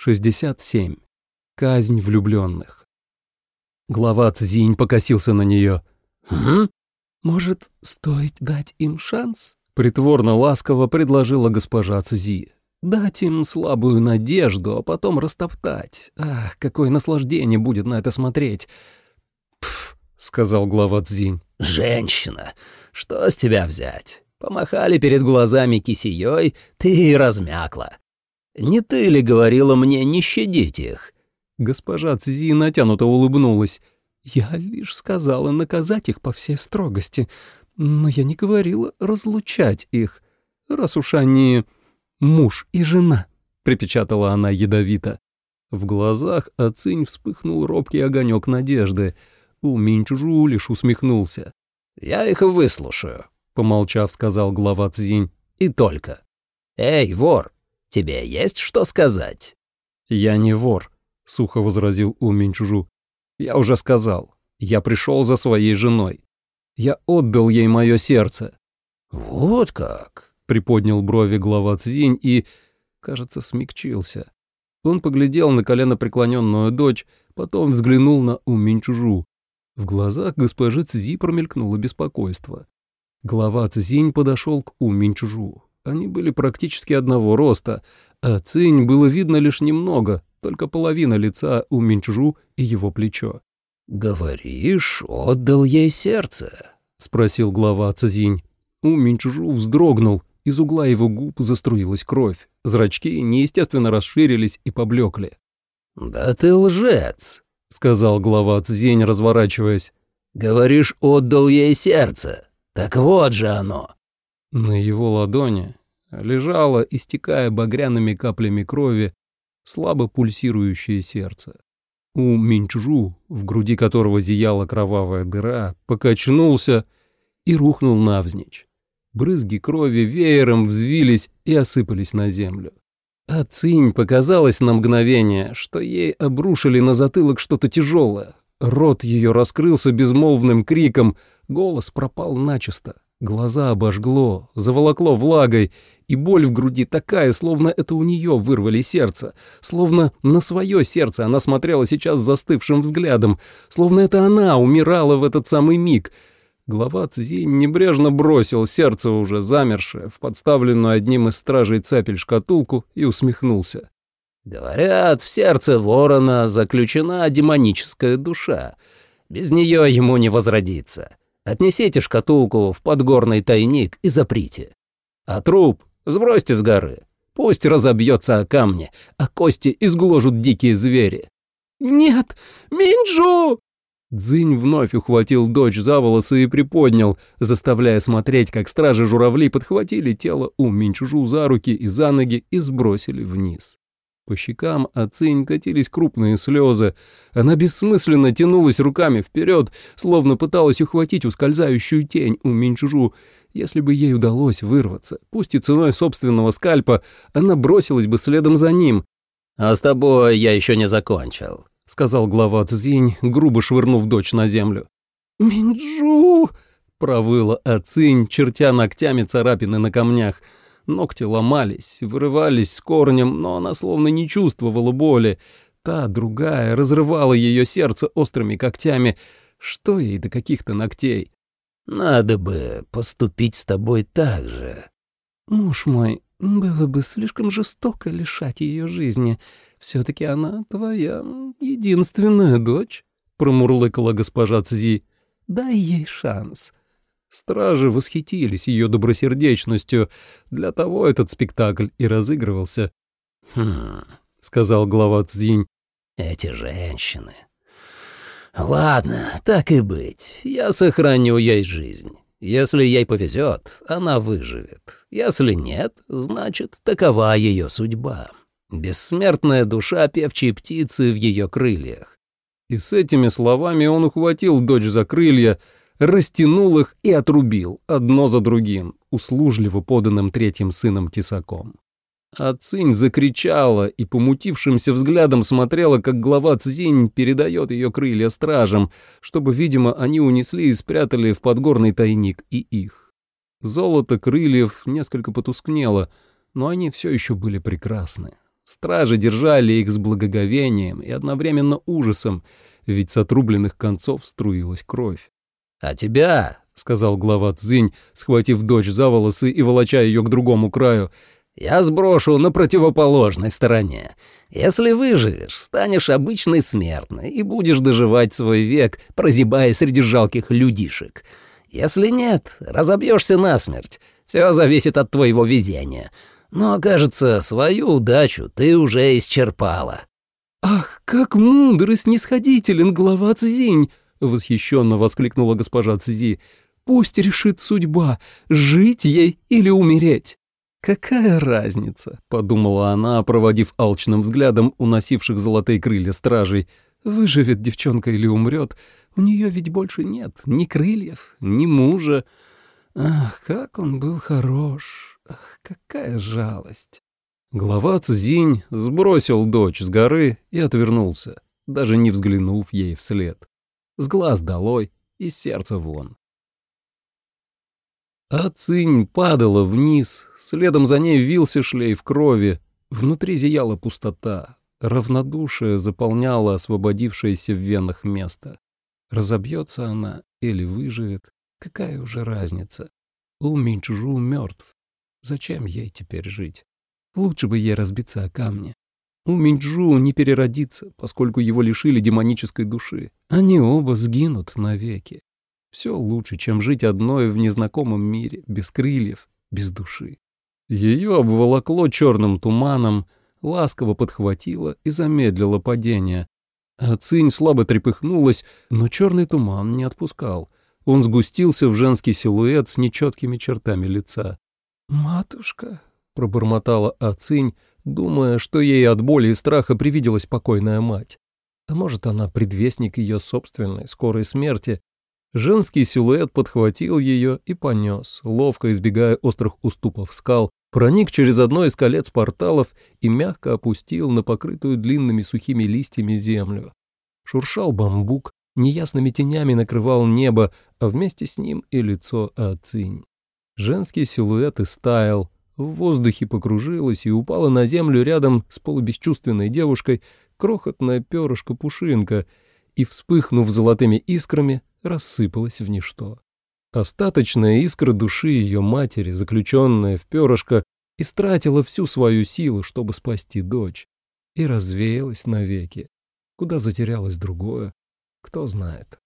67. Казнь влюбленных. Глава Цзинь покосился на нее. «Угу. «Может, стоит дать им шанс?» Притворно ласково предложила госпожа Цзи. «Дать им слабую надежду, а потом растоптать. Ах, какое наслаждение будет на это смотреть!» «Пф», — сказал глава Цзинь. «Женщина, что с тебя взять? Помахали перед глазами кисеей, ты и размякла. Не ты ли говорила мне не щадить их?» Госпожа Цзи натянуто улыбнулась. «Я лишь сказала наказать их по всей строгости, но я не говорила разлучать их, раз уж они муж и жена», — припечатала она ядовито. В глазах Ацинь вспыхнул робкий огонек надежды. У Минчжу лишь усмехнулся. «Я их выслушаю», — помолчав, сказал глава Цзинь. «И только. Эй, вор, тебе есть что сказать?» «Я не вор», — сухо возразил У Минчжу. «Я уже сказал. Я пришел за своей женой. Я отдал ей мое сердце». «Вот как?» — приподнял брови глава Цзинь и, кажется, смягчился. Он поглядел на колено преклоненную дочь, потом взглянул на У Минчжу. В глазах госпожи Цзи промелькнуло беспокойство. Глава Цзинь подошел к У Минчжу. Они были практически одного роста, а Цинь было видно лишь немного, только половина лица у Минчжу и его плечо. «Говоришь, отдал ей сердце?» — спросил глава Цзинь. У Минчжу вздрогнул, из угла его губ заструилась кровь, зрачки неестественно расширились и поблекли. «Да ты лжец!» — сказал глава Цзинь, разворачиваясь. «Говоришь, отдал ей сердце. Так вот же оно!» На его ладони лежало, истекая багряными каплями крови, слабо пульсирующее сердце. У Минчжу, в груди которого зияла кровавая дыра, покачнулся и рухнул навзничь. Брызги крови веером взвились и осыпались на землю. А Цинь показалось на мгновение, что ей обрушили на затылок что-то тяжелое. Рот ее раскрылся безмолвным криком, голос пропал начисто, глаза обожгло, заволокло влагой, и боль в груди такая, словно это у нее вырвали сердце, словно на свое сердце она смотрела сейчас застывшим взглядом, словно это она умирала в этот самый миг — Глава Цзи небрежно бросил сердце уже замершее в подставленную одним из стражей цапель шкатулку и усмехнулся. «Говорят, в сердце ворона заключена демоническая душа. Без нее ему не возродиться. Отнесите шкатулку в подгорный тайник и заприте. А труп сбросьте с горы. Пусть разобьется о камни, а кости изгложат дикие звери». «Нет, Минджу!» Дзынь вновь ухватил дочь за волосы и приподнял, заставляя смотреть, как стражи-журавли подхватили тело у Минчужу за руки и за ноги и сбросили вниз. По щекам Ацинь катились крупные слезы. Она бессмысленно тянулась руками вперед, словно пыталась ухватить ускользающую тень у Минчужу. Если бы ей удалось вырваться, пусть и ценой собственного скальпа, она бросилась бы следом за ним. «А с тобой я еще не закончил», — сказал глава Цзинь, грубо швырнув дочь на землю. «Минджу!» — провыла Ацинь, чертя ногтями царапины на камнях. Ногти ломались, вырывались с корнем, но она словно не чувствовала боли. Та, другая, разрывала ее сердце острыми когтями. Что ей до каких-то ногтей? «Надо бы поступить с тобой так же». «Муж мой, было бы слишком жестоко лишать ее жизни. Все-таки она твоя единственная дочь», — промурлыкала госпожа Цзи. «Дай ей шанс». Стражи восхитились ее добросердечностью. Для того этот спектакль и разыгрывался. «Хм», — сказал глава Цзинь. «Эти женщины...» «Ладно, так и быть. Я сохраню ей жизнь. Если ей повезет, она выживет. Если нет, значит, такова ее судьба». Бессмертная душа певчей птицы в ее крыльях. И с этими словами он ухватил дочь за крылья, растянул их и отрубил, одно за другим, услужливо поданным третьим сыном тесаком. А закричала и помутившимся взглядом смотрела, как глава Цзинь передает ее крылья стражам, чтобы, видимо, они унесли и спрятали в подгорный тайник и их. Золото крыльев несколько потускнело, но они все еще были прекрасны, Стражи держали их с благоговением и одновременно ужасом, ведь с отрубленных концов струилась кровь. «А тебя, — сказал глава Цзинь, схватив дочь за волосы и волоча ее к другому краю, — я сброшу на противоположной стороне. Если выживешь, станешь обычной смертной и будешь доживать свой век, прозябая среди жалких людишек. Если нет, разобьешься насмерть. Все зависит от твоего везения. Но, кажется, свою удачу ты уже исчерпала». «Ах, как мудр и снисходителен глава Цзинь!» — восхищенно воскликнула госпожа Цзи. «Пусть решит судьба, жить ей или умереть». «Какая разница?» — подумала она, проводив алчным взглядом уносивших золотые крылья стражей. «Выживет девчонка или умрет, у нее ведь больше нет ни крыльев, ни мужа. Ах, как он был хорош! Ах, какая жалость!» Глава Цзинь сбросил дочь с горы и отвернулся, даже не взглянув ей вслед. С глаз долой и сердца вон. А цинь падала вниз, следом за ней вился шлейф крови. Внутри зияла пустота, равнодушие заполняло освободившееся в венах место. Разобьется она или выживет, какая уже разница? У Минчжу мертв. Зачем ей теперь жить? Лучше бы ей разбиться о камни. У Минчжу не переродится, поскольку его лишили демонической души. Они оба сгинут навеки. Все лучше, чем жить одной в незнакомом мире, без крыльев, без души. Ее обволокло черным туманом, ласково подхватило и замедлило падение. А цинь слабо трепыхнулась, но черный туман не отпускал. Он сгустился в женский силуэт с нечеткими чертами лица. «Матушка», — пробормотала Ацинь, думая, что ей от боли и страха привиделась покойная мать. А может, она предвестник ее собственной скорой смерти, Женский силуэт подхватил ее и понес, ловко избегая острых уступов скал, проник через одно из колец порталов и мягко опустил на покрытую длинными сухими листьями землю. Шуршал бамбук, неясными тенями накрывал небо, а вместе с ним и лицо Ацинь. Женский силуэт истаял, в воздухе покружилась и упала на землю рядом с полубесчувственной девушкой крохотная перышко-пушинка и, вспыхнув золотыми искрами, рассыпалась в ничто. Остаточная искра души ее матери, заключенная в перышко, истратила всю свою силу, чтобы спасти дочь, и развеялась навеки. Куда затерялось другое, кто знает.